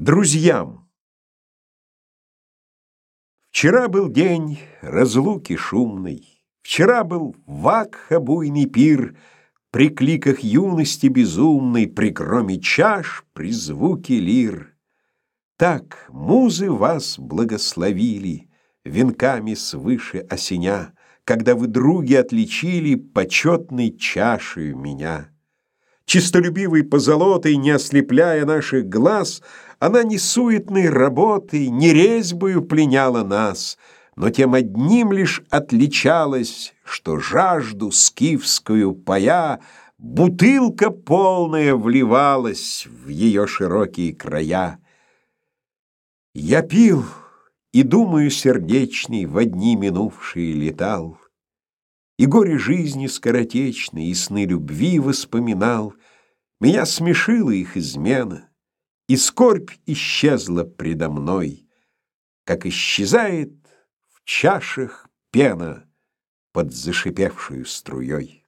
Друзьям. Вчера был день разлуки шумной, Вчера был вакха буйный пир, При кликах юности безумной, При громе чаш, при звуке лир. Так музы вас благословили, Венками свыше осеня, Когда вы други отличили Почетной чашею меня. Чистолюбивой позолотой, не ослепляя наших глаз, она не суетной работой, не резьбою пленяла нас, но тем одним лишь отличалась, что жажду скифскую пая бутылка полная вливалась в ее широкие края. Я пил и, думаю, сердечный в одни минувшие летал, и горе жизни скоротечной, и сны любви воспоминал. Меня смешила их измена, и скорбь исчезла предо мной, как исчезает в чашах пена под зашипевшую струей.